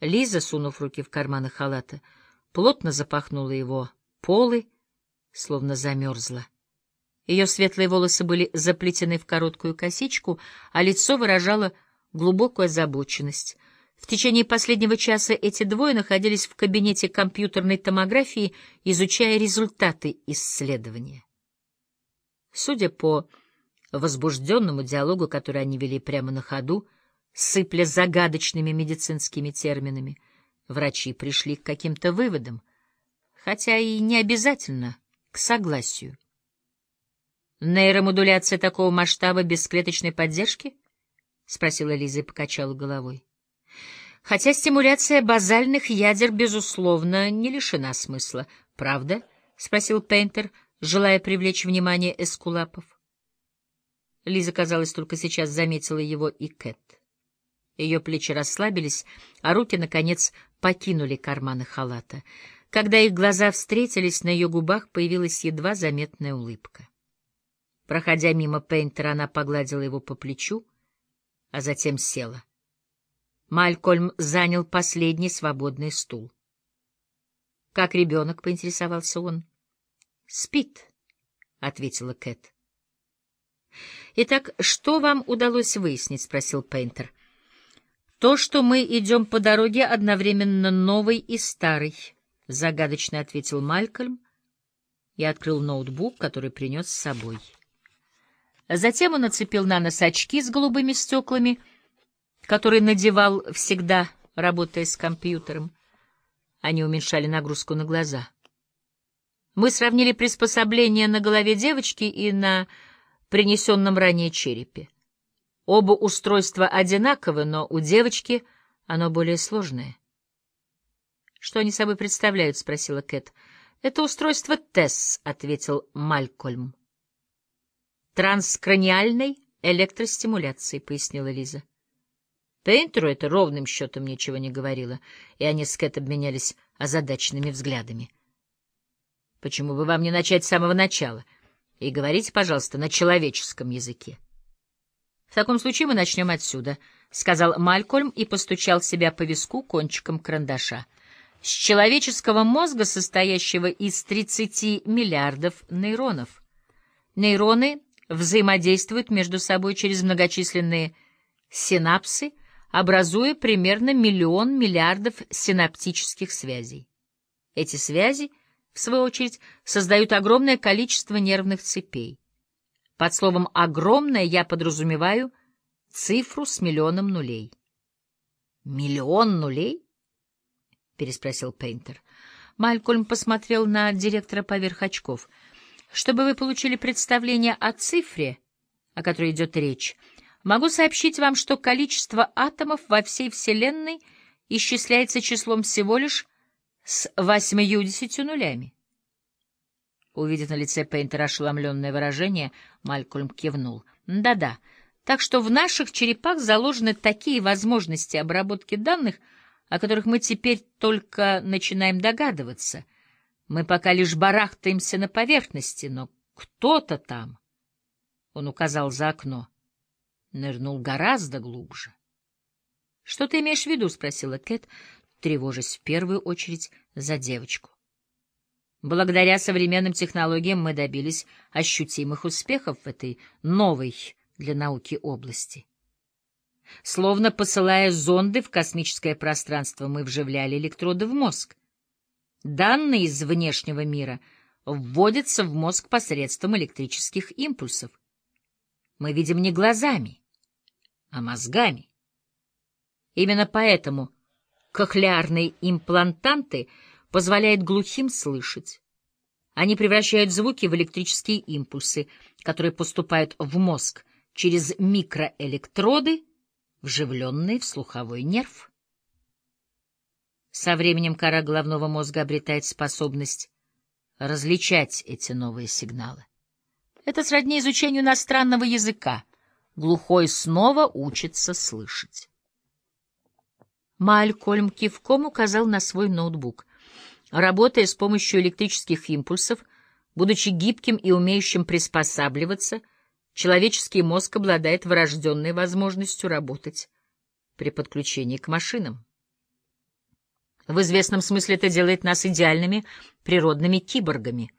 Лиза, сунув руки в карманы халата, плотно запахнула его полы, словно замерзла. Ее светлые волосы были заплетены в короткую косичку, а лицо выражало глубокую озабоченность. В течение последнего часа эти двое находились в кабинете компьютерной томографии, изучая результаты исследования. Судя по возбужденному диалогу, который они вели прямо на ходу, сыпля загадочными медицинскими терминами, врачи пришли к каким-то выводам, хотя и не обязательно к согласию. «Нейромодуляция такого масштаба без клеточной поддержки?» — спросила Лиза и покачала головой. «Хотя стимуляция базальных ядер, безусловно, не лишена смысла. Правда?» — спросил Пейнтер, желая привлечь внимание эскулапов. Лиза, казалось, только сейчас заметила его и Кэт. Ее плечи расслабились, а руки, наконец, покинули карманы халата. Когда их глаза встретились, на ее губах появилась едва заметная улыбка. Проходя мимо Пейнтера, она погладила его по плечу, а затем села. Малькольм занял последний свободный стул. — Как ребенок? — поинтересовался он. — Спит, — ответила Кэт. — Итак, что вам удалось выяснить? — спросил Пейнтер. — То, что мы идем по дороге одновременно новой и старой, — загадочно ответил Малькольм и открыл ноутбук, который принес с собой. Затем он нацепил на нос очки с голубыми стеклами, которые надевал всегда, работая с компьютером. Они уменьшали нагрузку на глаза. Мы сравнили приспособление на голове девочки и на принесенном ранее черепе. Оба устройства одинаковы, но у девочки оно более сложное. — Что они собой представляют? — спросила Кэт. — Это устройство ТЭС, — ответил Малькольм. Транскраниальной электростимуляции, — пояснила Лиза. Пейнтеру это ровным счетом ничего не говорило, и они с Кэт обменялись озадаченными взглядами. — Почему бы вам не начать с самого начала? И говорите, пожалуйста, на человеческом языке. — В таком случае мы начнем отсюда, — сказал Малькольм и постучал себя по виску кончиком карандаша. — С человеческого мозга, состоящего из 30 миллиардов нейронов. Нейроны взаимодействуют между собой через многочисленные синапсы, образуя примерно миллион миллиардов синаптических связей. Эти связи, в свою очередь, создают огромное количество нервных цепей. Под словом «огромное» я подразумеваю цифру с миллионом нулей. «Миллион нулей?» — переспросил Пейнтер. Малькольм посмотрел на директора поверх очков — чтобы вы получили представление о цифре, о которой идет речь, могу сообщить вам, что количество атомов во всей Вселенной исчисляется числом всего лишь с восьмью-десятью нулями. Увидев на лице Пейнтера ошеломленное выражение, Малькольм кивнул. «Да-да, так что в наших черепах заложены такие возможности обработки данных, о которых мы теперь только начинаем догадываться — мы пока лишь барахтаемся на поверхности, но кто-то там, — он указал за окно, — нырнул гораздо глубже. — Что ты имеешь в виду? — спросила Кэт, тревожась в первую очередь за девочку. Благодаря современным технологиям мы добились ощутимых успехов в этой новой для науки области. Словно посылая зонды в космическое пространство, мы вживляли электроды в мозг. Данные из внешнего мира вводятся в мозг посредством электрических импульсов. Мы видим не глазами, а мозгами. Именно поэтому кохлеарные имплантанты позволяют глухим слышать. Они превращают звуки в электрические импульсы, которые поступают в мозг через микроэлектроды, вживленные в слуховой нерв. Со временем кора головного мозга обретает способность различать эти новые сигналы. Это сродни изучению иностранного языка. Глухой снова учится слышать. Малькольм кивком указал на свой ноутбук. Работая с помощью электрических импульсов, будучи гибким и умеющим приспосабливаться, человеческий мозг обладает врожденной возможностью работать при подключении к машинам. В известном смысле это делает нас идеальными природными киборгами.